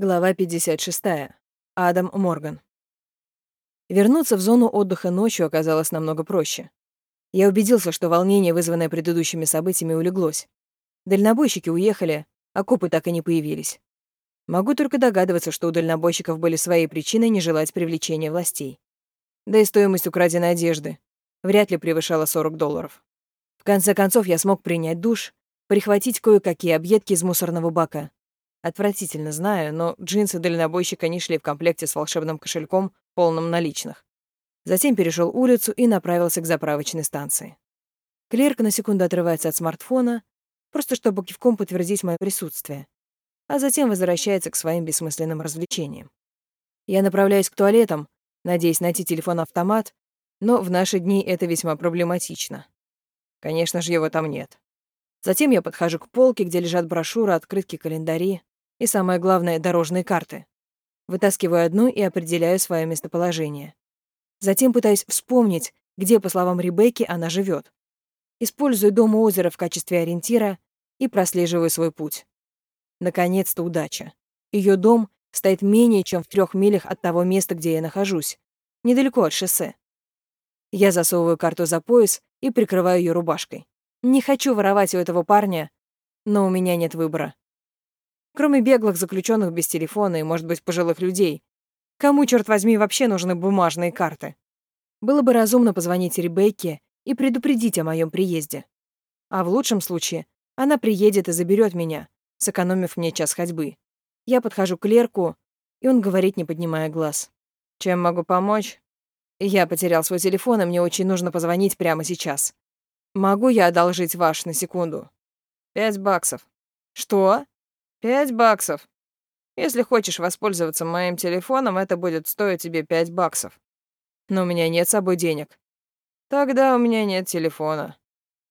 Глава 56. Адам Морган. Вернуться в зону отдыха ночью оказалось намного проще. Я убедился, что волнение, вызванное предыдущими событиями, улеглось. Дальнобойщики уехали, а копы так и не появились. Могу только догадываться, что у дальнобойщиков были свои причины не желать привлечения властей. Да и стоимость украденной одежды вряд ли превышала 40 долларов. В конце концов, я смог принять душ, прихватить кое-какие объедки из мусорного бака, Отвратительно знаю, но джинсы дальнобойщика не шли в комплекте с волшебным кошельком, полным наличных. Затем перешел улицу и направился к заправочной станции. Клерк на секунду отрывается от смартфона, просто чтобы кивком подтвердить мое присутствие, а затем возвращается к своим бессмысленным развлечениям. Я направляюсь к туалетам, надеясь найти телефон-автомат, но в наши дни это весьма проблематично. Конечно же, его там нет. Затем я подхожу к полке, где лежат брошюры, открытки, календари и, самое главное, дорожные карты. Вытаскиваю одну и определяю свое местоположение. Затем пытаюсь вспомнить, где, по словам Ребекки, она живет. Использую дом у озера в качестве ориентира и прослеживаю свой путь. Наконец-то удача. Ее дом стоит менее чем в трех милях от того места, где я нахожусь, недалеко от шоссе. Я засовываю карту за пояс и прикрываю ее рубашкой. Не хочу воровать у этого парня, но у меня нет выбора. Кроме беглых заключенных без телефона и, может быть, пожилых людей. Кому, черт возьми, вообще нужны бумажные карты? Было бы разумно позвонить Ребекке и предупредить о моем приезде. А в лучшем случае она приедет и заберет меня, сэкономив мне час ходьбы. Я подхожу к клерку, и он говорит, не поднимая глаз. «Чем могу помочь?» Я потерял свой телефон, и мне очень нужно позвонить прямо сейчас. Могу я одолжить ваш на секунду? Пять баксов. Что? Пять баксов. Если хочешь воспользоваться моим телефоном, это будет стоить тебе пять баксов. Но у меня нет с собой денег. Тогда у меня нет телефона,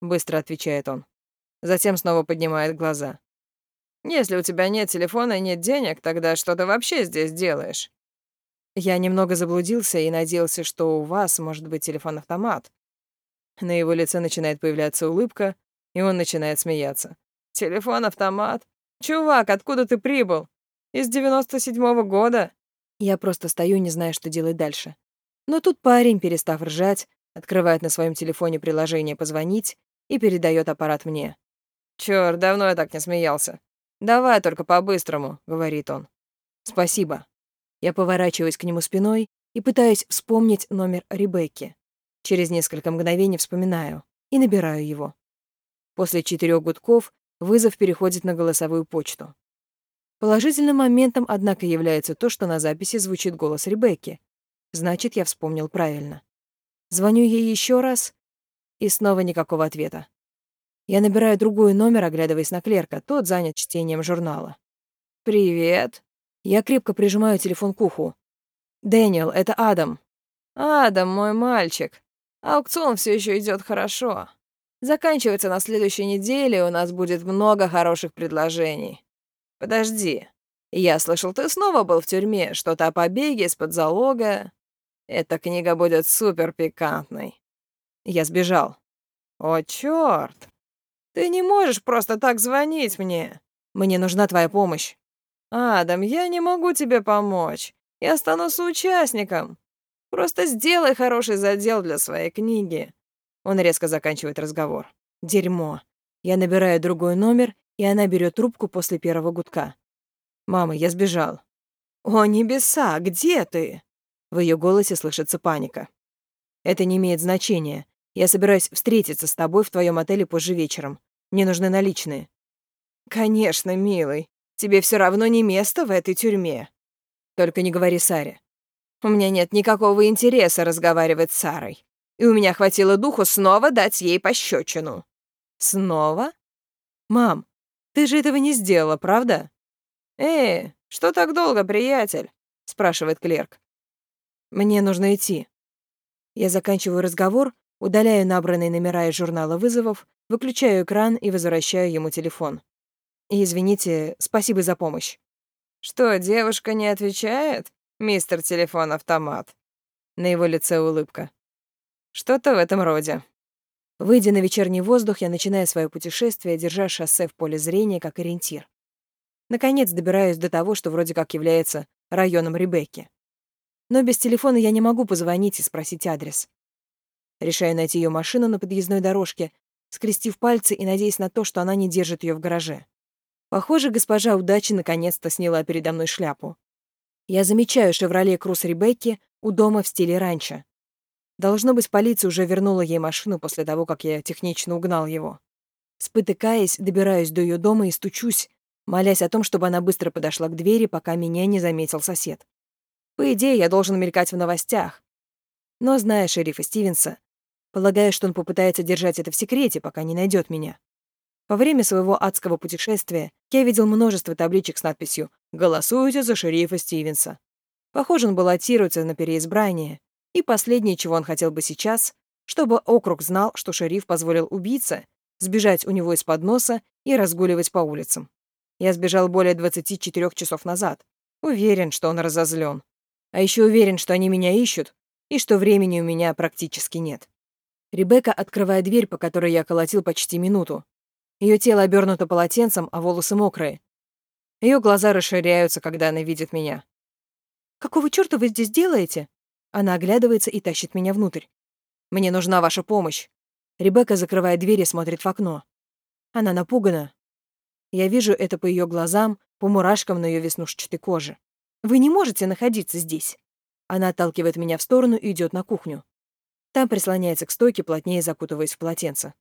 быстро отвечает он. Затем снова поднимает глаза. Если у тебя нет телефона и нет денег, тогда что ты вообще здесь делаешь? Я немного заблудился и надеялся, что у вас может быть телефон-автомат. На его лице начинает появляться улыбка, и он начинает смеяться. «Телефон-автомат? Чувак, откуда ты прибыл? Из 97-го года?» Я просто стою, не зная, что делать дальше. Но тут парень, перестав ржать, открывает на своем телефоне приложение «Позвонить» и передает аппарат мне. «Чёрт, давно я так не смеялся. Давай только по-быстрому», — говорит он. «Спасибо». Я поворачиваюсь к нему спиной и пытаюсь вспомнить номер Ребекки. Через несколько мгновений вспоминаю и набираю его. После четырех гудков вызов переходит на голосовую почту. Положительным моментом, однако, является то, что на записи звучит голос Ребекки. Значит, я вспомнил правильно. Звоню ей еще раз, и снова никакого ответа. Я набираю другой номер, оглядываясь на клерка, тот занят чтением журнала. «Привет». Я крепко прижимаю телефон к уху. «Дэниел, это Адам». «Адам, мой мальчик. Аукцион все еще идет хорошо. Заканчивается на следующей неделе, у нас будет много хороших предложений. Подожди. Я слышал, ты снова был в тюрьме, что-то о побеге из-под залога. Эта книга будет супер пикантной. Я сбежал. О, чёрт. Ты не можешь просто так звонить мне. Мне нужна твоя помощь. Адам, я не могу тебе помочь. Я стану соучастником. Просто сделай хороший задел для своей книги». Он резко заканчивает разговор. «Дерьмо. Я набираю другой номер, и она берет трубку после первого гудка. «Мама, я сбежал». «О, небеса, где ты?» В ее голосе слышится паника. «Это не имеет значения. Я собираюсь встретиться с тобой в твоем отеле позже вечером. Мне нужны наличные». «Конечно, милый. Тебе все равно не место в этой тюрьме». «Только не говори Саре. У меня нет никакого интереса разговаривать с Сарой. И у меня хватило духу снова дать ей пощечину. Снова? Мам, ты же этого не сделала, правда? Эй, что так долго, приятель? спрашивает клерк. Мне нужно идти. Я заканчиваю разговор, удаляю набранные номера из журнала вызовов, выключаю экран и возвращаю ему телефон. Извините, спасибо за помощь. Что, девушка не отвечает? мистер телефон-автомат». На его лице улыбка. «Что-то в этом роде». Выйдя на вечерний воздух, я начинаю свое путешествие, держа шоссе в поле зрения как ориентир. Наконец добираюсь до того, что вроде как является районом Ребекки. Но без телефона я не могу позвонить и спросить адрес. Решаю найти ее машину на подъездной дорожке, скрестив пальцы и надеясь на то, что она не держит ее в гараже. Похоже, госпожа удачи наконец-то сняла передо мной шляпу. Я замечаю «Шевроле Круз» Ребекки у дома в стиле ранчо. Должно быть, полиция уже вернула ей машину после того, как я технично угнал его. Спотыкаясь, добираюсь до ее дома и стучусь, молясь о том, чтобы она быстро подошла к двери, пока меня не заметил сосед. По идее, я должен мелькать в новостях. Но, зная шерифа Стивенса, полагаю, что он попытается держать это в секрете, пока не найдет меня. Во время своего адского путешествия я видел множество табличек с надписью «Голосуйте за шерифа Стивенса». Похоже, он баллотируется на переизбрание, и последнее, чего он хотел бы сейчас, чтобы округ знал, что шериф позволил убийце сбежать у него из-под носа и разгуливать по улицам. Я сбежал более 24 часов назад. Уверен, что он разозлен. А еще уверен, что они меня ищут, и что времени у меня практически нет. Ребекка открывает дверь, по которой я колотил почти минуту. Ее тело обернуто полотенцем, а волосы мокрые. Ее глаза расширяются, когда она видит меня. «Какого чёрта вы здесь делаете?» Она оглядывается и тащит меня внутрь. «Мне нужна ваша помощь». Ребекка закрывает дверь смотрит в окно. Она напугана. Я вижу это по ее глазам, по мурашкам на ее веснушчатой коже. «Вы не можете находиться здесь». Она отталкивает меня в сторону и идет на кухню. Там прислоняется к стойке, плотнее закутываясь в полотенце.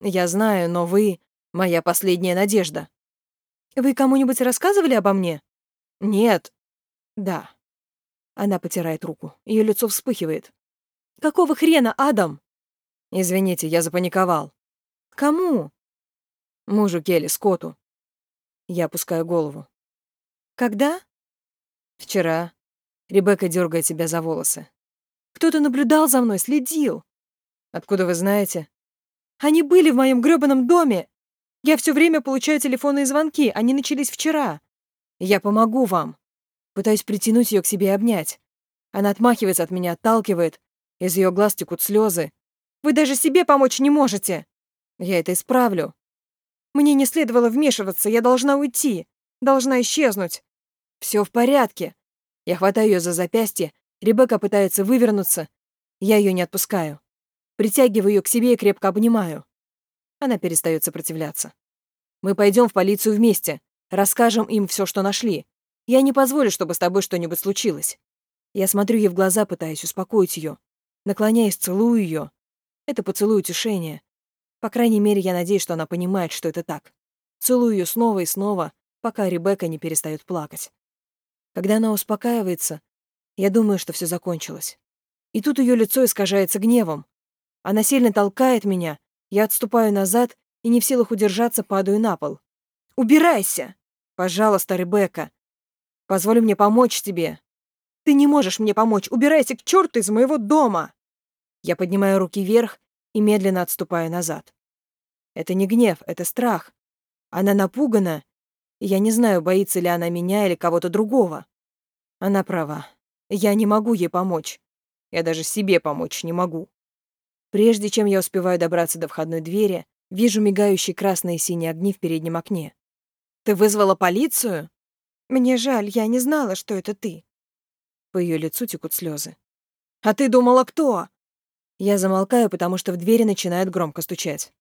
«Я знаю, но вы — моя последняя надежда». «Вы кому-нибудь рассказывали обо мне?» «Нет». «Да». Она потирает руку. Ее лицо вспыхивает. «Какого хрена, Адам?» «Извините, я запаниковал». «Кому?» «Мужу Келли, Скотту». Я опускаю голову. «Когда?» «Вчера». Ребекка дергает себя за волосы. «Кто-то наблюдал за мной, следил». «Откуда вы знаете?» Они были в моем грёбаном доме. Я все время получаю телефонные звонки, они начались вчера. Я помогу вам. Пытаюсь притянуть ее к себе и обнять. Она отмахивается от меня, отталкивает. Из ее глаз текут слезы. Вы даже себе помочь не можете. Я это исправлю. Мне не следовало вмешиваться, я должна уйти. Должна исчезнуть. Все в порядке. Я хватаю ее за запястье, Ребекка пытается вывернуться. Я ее не отпускаю. Притягиваю ее к себе и крепко обнимаю. Она перестает сопротивляться. Мы пойдем в полицию вместе, расскажем им все, что нашли. Я не позволю, чтобы с тобой что-нибудь случилось. Я смотрю ей в глаза, пытаясь успокоить ее. Наклоняясь, целую ее. Это поцелуй утешения. По крайней мере, я надеюсь, что она понимает, что это так. Целую ее снова и снова, пока Ребекка не перестает плакать. Когда она успокаивается, я думаю, что все закончилось. И тут ее лицо искажается гневом. Она сильно толкает меня, я отступаю назад и не в силах удержаться, падаю на пол. «Убирайся! Пожалуйста, Ребекка! Позволь мне помочь тебе!» «Ты не можешь мне помочь! Убирайся к черту из моего дома!» Я поднимаю руки вверх и медленно отступаю назад. Это не гнев, это страх. Она напугана, и я не знаю, боится ли она меня или кого-то другого. Она права. Я не могу ей помочь. Я даже себе помочь не могу. Прежде чем я успеваю добраться до входной двери, вижу мигающие красные и синие огни в переднем окне. «Ты вызвала полицию?» «Мне жаль, я не знала, что это ты». По ее лицу текут слезы. «А ты думала, кто?» Я замолкаю, потому что в двери начинает громко стучать.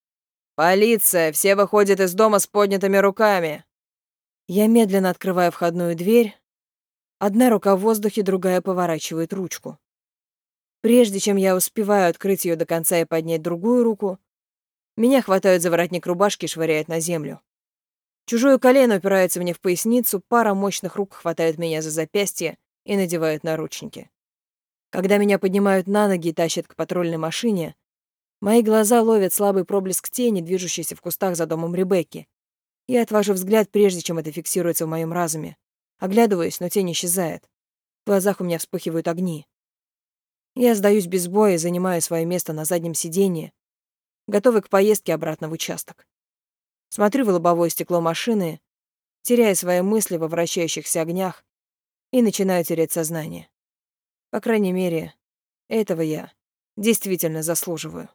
«Полиция! Все выходят из дома с поднятыми руками!» Я медленно открываю входную дверь. Одна рука в воздухе, другая поворачивает ручку. Прежде чем я успеваю открыть ее до конца и поднять другую руку, меня хватают за воротник рубашки и швыряют на землю. Чужое колено упирается мне в поясницу, пара мощных рук хватает меня за запястье и надевают наручники. Когда меня поднимают на ноги и тащат к патрульной машине, мои глаза ловят слабый проблеск тени, движущейся в кустах за домом Ребекки. Я отвожу взгляд, прежде чем это фиксируется в моем разуме. Оглядываюсь, но тень исчезает. В глазах у меня вспыхивают огни. Я сдаюсь без боя и занимаю свое место на заднем сиденье, готовый к поездке обратно в участок. Смотрю в лобовое стекло машины, теряя свои мысли во вращающихся огнях и начинаю терять сознание. По крайней мере, этого я действительно заслуживаю.